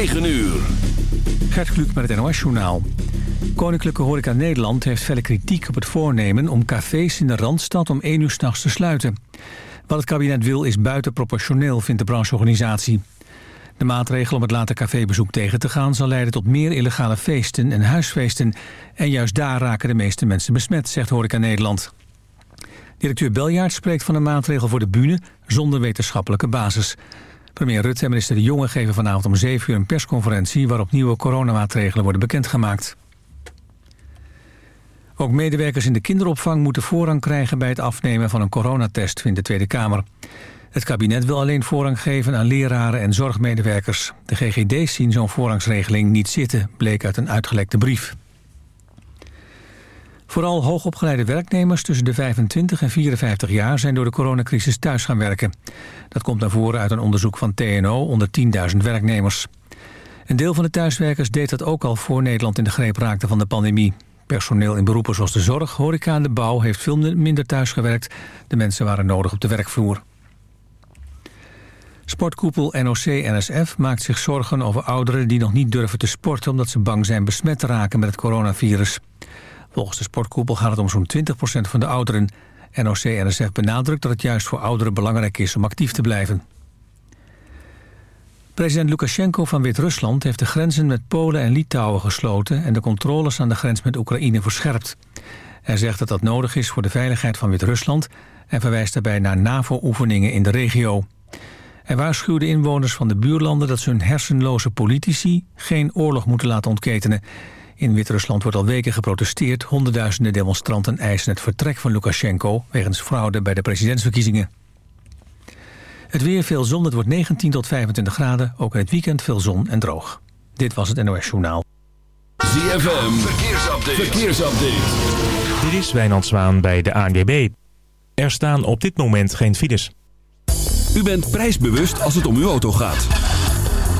9 uur. Gert Kluk met het NOS-journaal. Koninklijke Horeca Nederland heeft felle kritiek op het voornemen... om cafés in de Randstad om 1 uur s'nachts te sluiten. Wat het kabinet wil is buitenproportioneel, vindt de brancheorganisatie. De maatregel om het late cafébezoek tegen te gaan... zal leiden tot meer illegale feesten en huisfeesten. En juist daar raken de meeste mensen besmet, zegt Horeca Nederland. Directeur Beljaard spreekt van een maatregel voor de bühne... zonder wetenschappelijke basis. Premier Rutte en minister De Jonge geven vanavond om 7 uur een persconferentie... waarop nieuwe coronamaatregelen worden bekendgemaakt. Ook medewerkers in de kinderopvang moeten voorrang krijgen... bij het afnemen van een coronatest, vindt de Tweede Kamer. Het kabinet wil alleen voorrang geven aan leraren en zorgmedewerkers. De GGD's zien zo'n voorrangsregeling niet zitten, bleek uit een uitgelekte brief. Vooral hoogopgeleide werknemers tussen de 25 en 54 jaar... zijn door de coronacrisis thuis gaan werken. Dat komt naar voren uit een onderzoek van TNO onder 10.000 werknemers. Een deel van de thuiswerkers deed dat ook al voor Nederland in de greep raakte van de pandemie. Personeel in beroepen zoals de zorg, horeca en de bouw heeft veel minder thuis gewerkt. De mensen waren nodig op de werkvloer. Sportkoepel NOC-NSF maakt zich zorgen over ouderen die nog niet durven te sporten... omdat ze bang zijn besmet te raken met het coronavirus. Volgens de sportkoepel gaat het om zo'n 20% van de ouderen. NOC-NSF benadrukt dat het juist voor ouderen belangrijk is om actief te blijven. President Lukashenko van Wit-Rusland heeft de grenzen met Polen en Litouwen gesloten... en de controles aan de grens met Oekraïne verscherpt. Hij zegt dat dat nodig is voor de veiligheid van Wit-Rusland... en verwijst daarbij naar NAVO-oefeningen in de regio. Hij waarschuwde inwoners van de buurlanden dat ze hun hersenloze politici... geen oorlog moeten laten ontketenen... In Wit-Rusland wordt al weken geprotesteerd. Honderdduizenden demonstranten eisen het vertrek van Lukashenko... wegens fraude bij de presidentsverkiezingen. Het weer veel zon, het wordt 19 tot 25 graden. Ook in het weekend veel zon en droog. Dit was het NOS Journaal. ZFM, verkeersupdate. verkeersupdate. Dit is Wijnand Zwaan bij de ANWB. Er staan op dit moment geen files. U bent prijsbewust als het om uw auto gaat.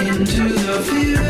into the field.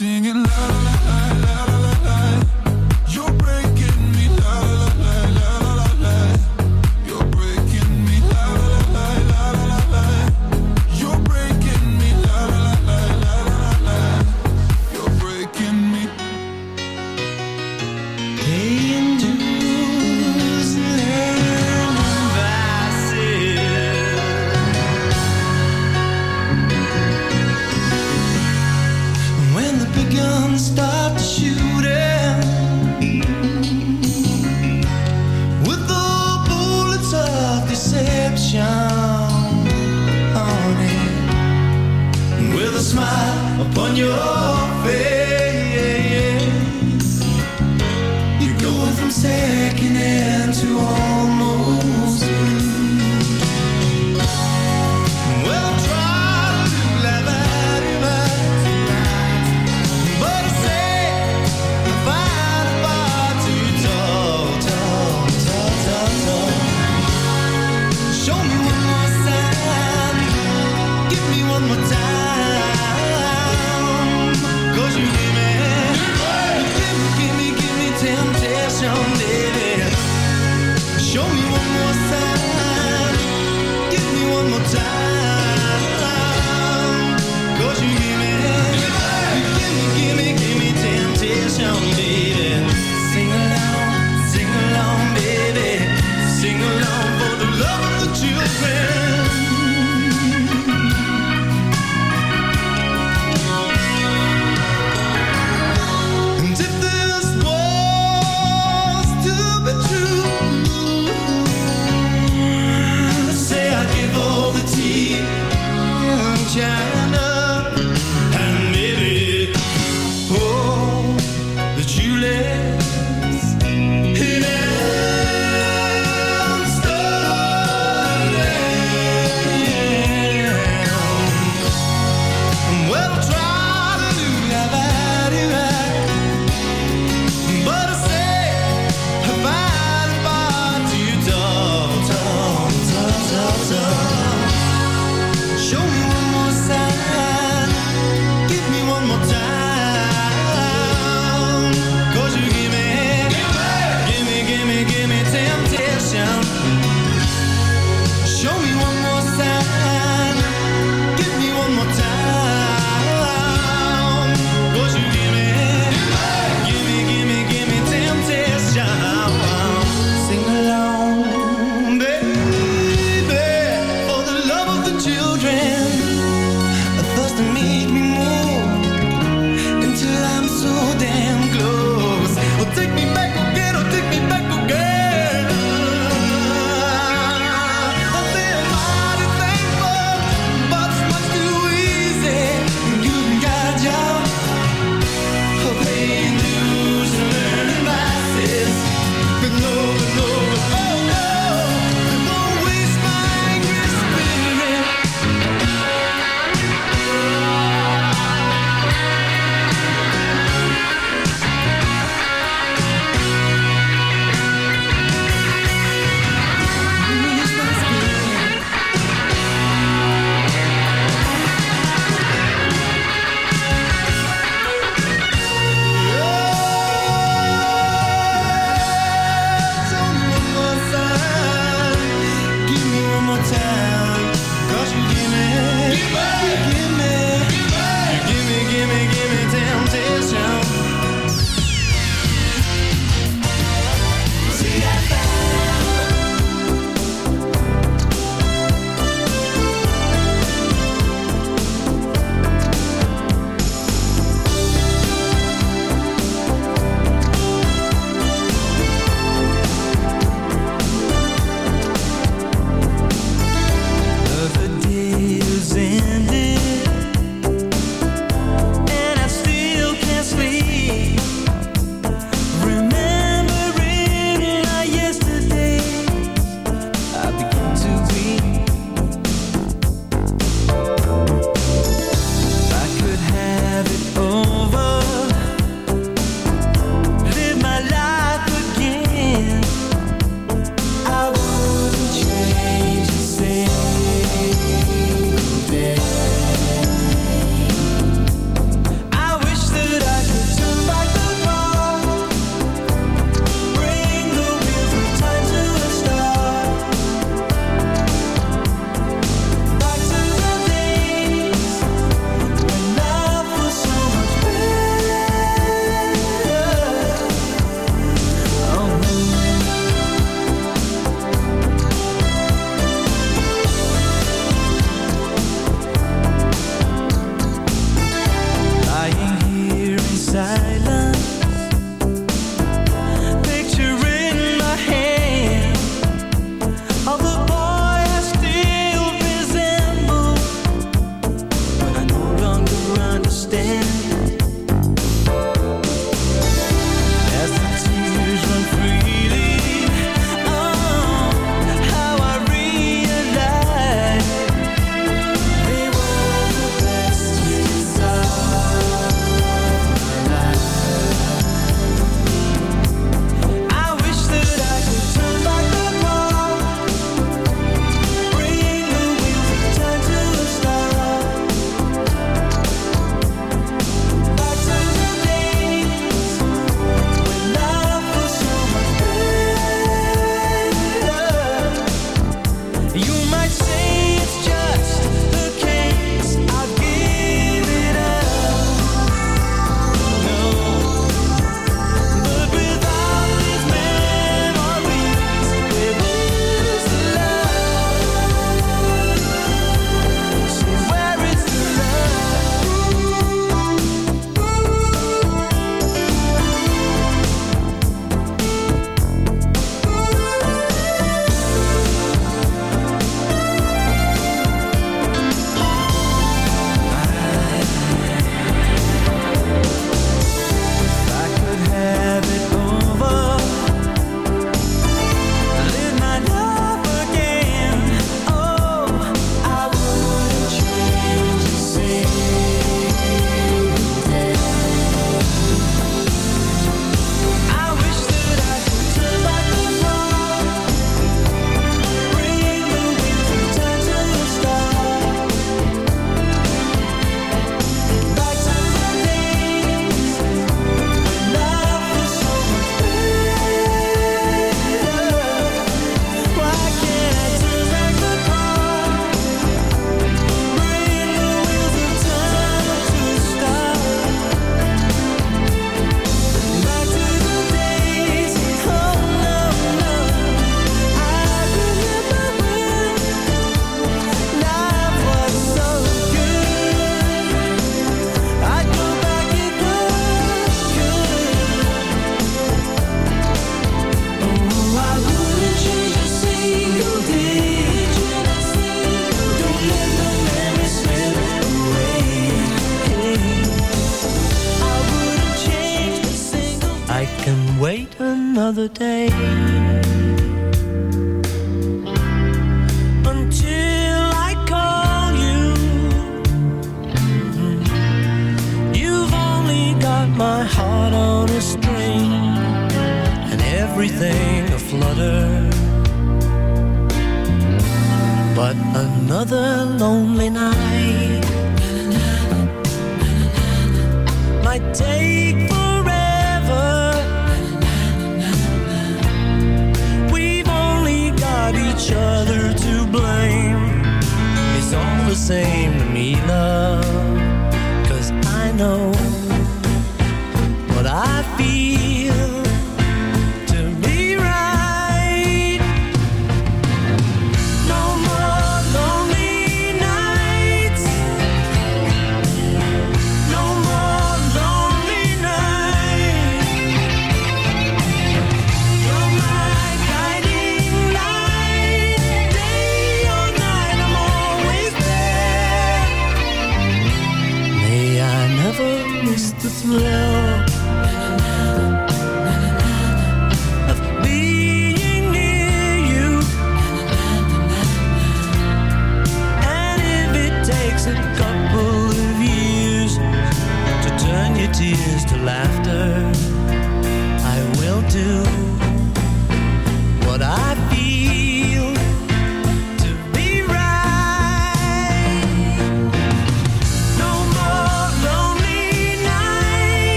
singing love.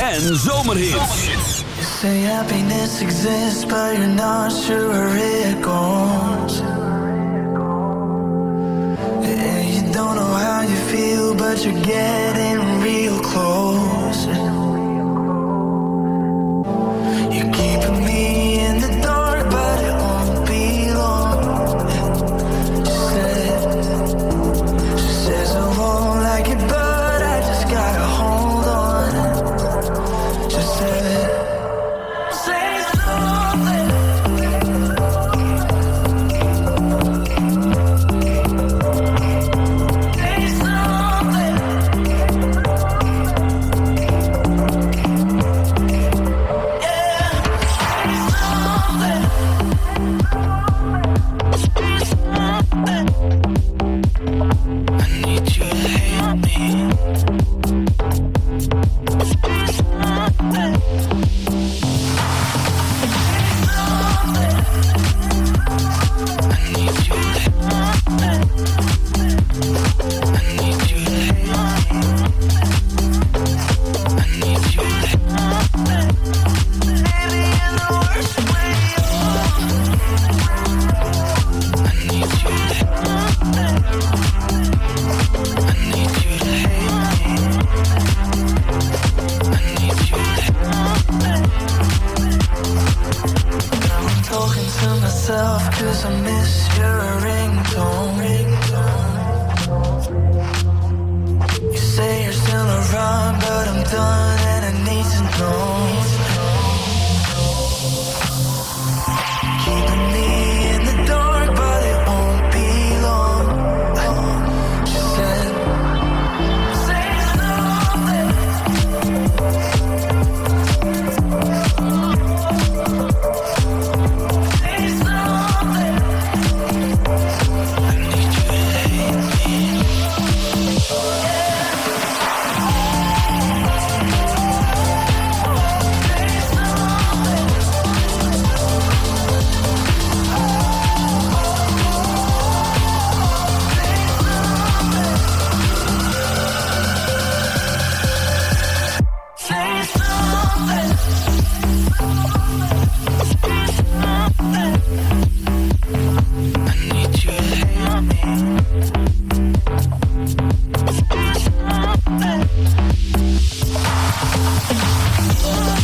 En. You say happiness exists, but you're not sure where it goes. You don't know how you feel, but you're getting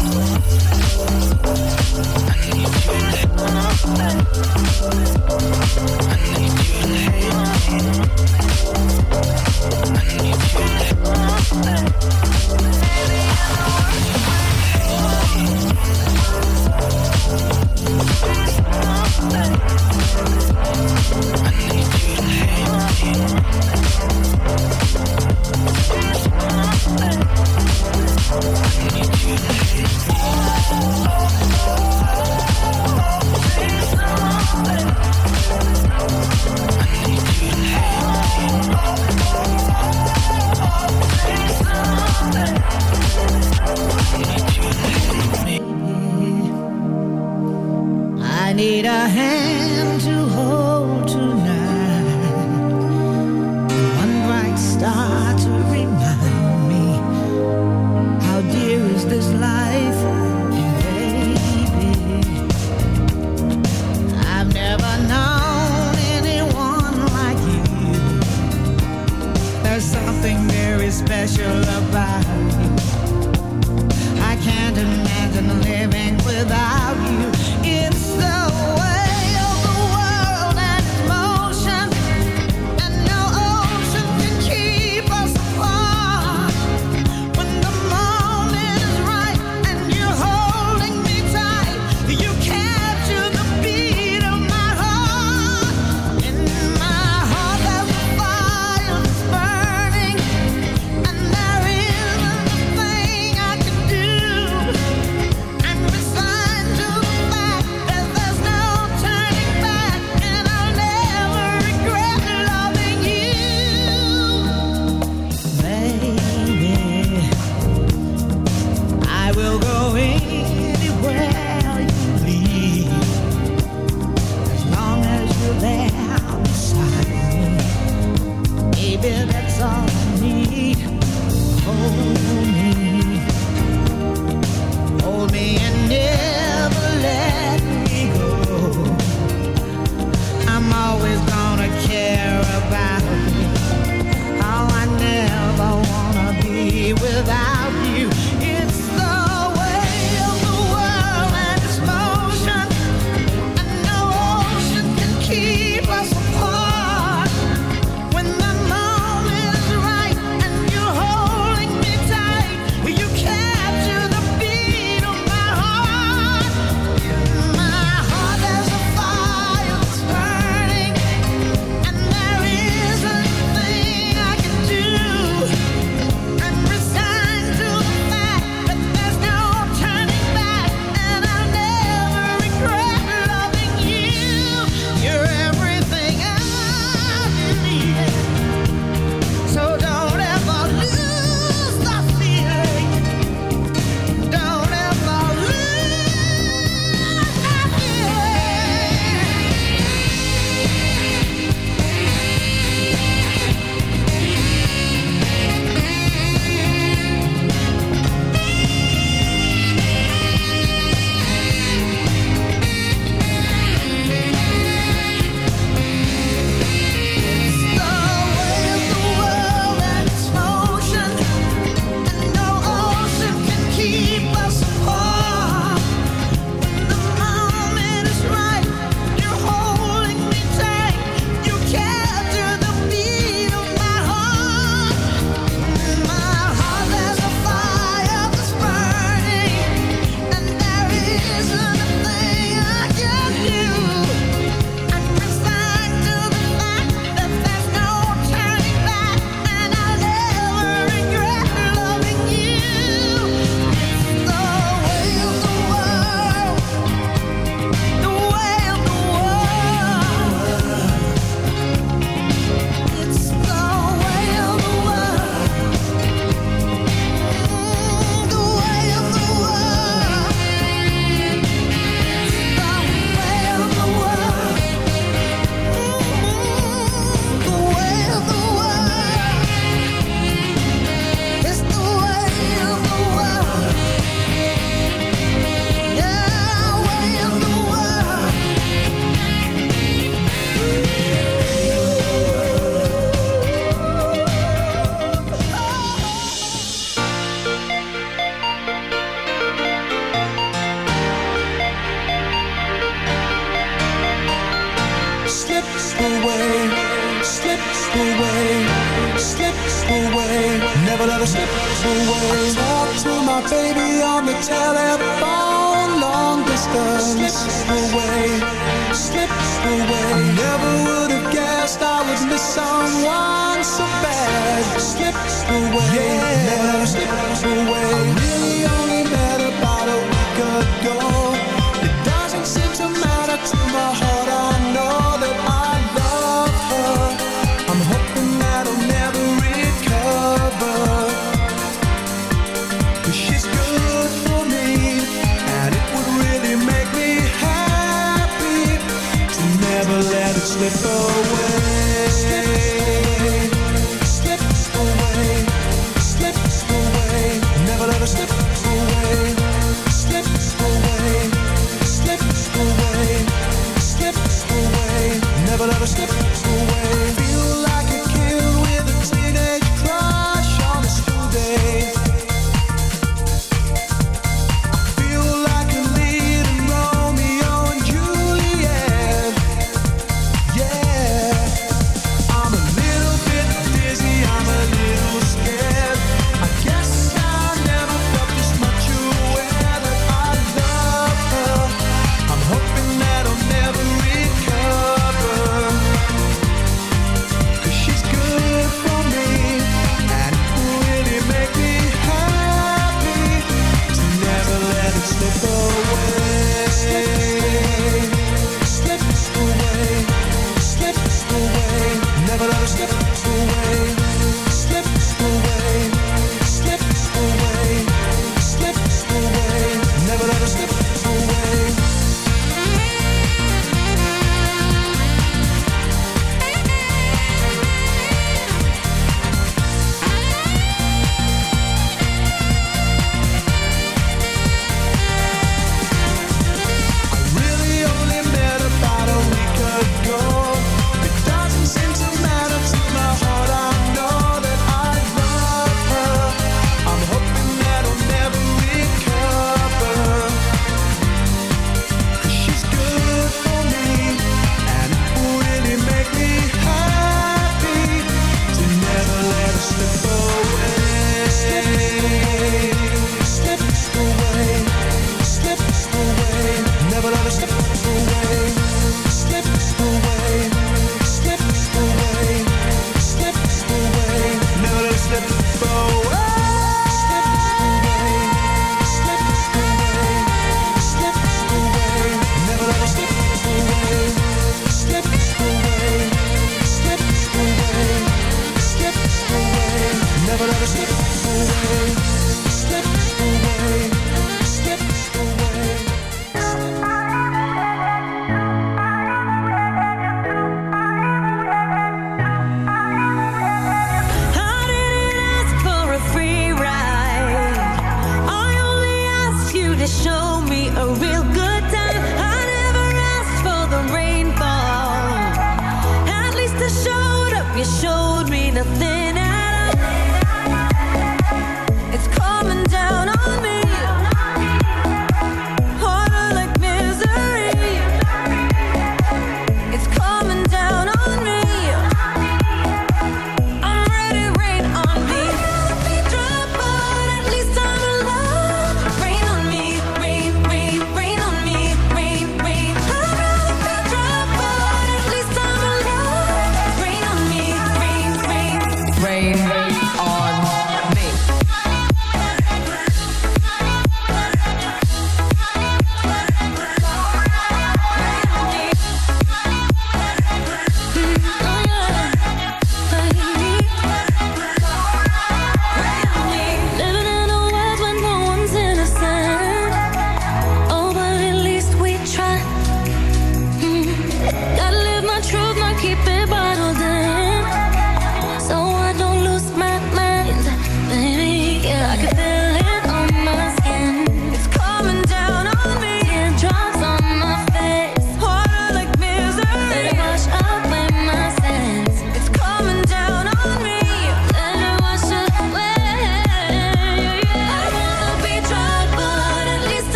this life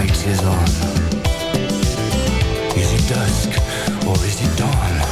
light is on. Is it dusk or is it dawn?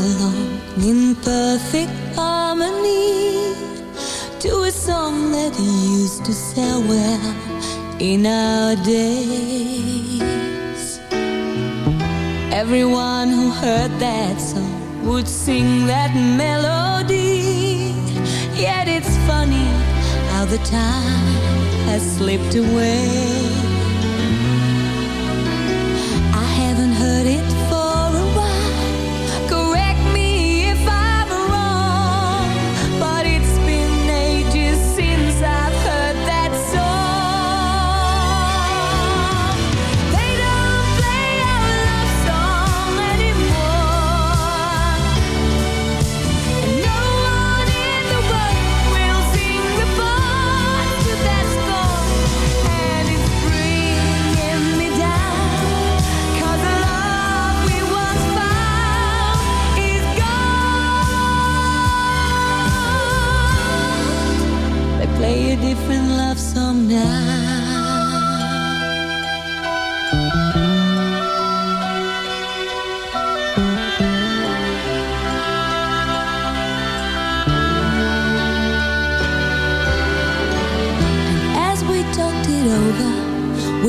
Along in perfect harmony to a song that used to sell well in our days. Everyone who heard that song would sing that melody. Yet it's funny how the time has slipped away.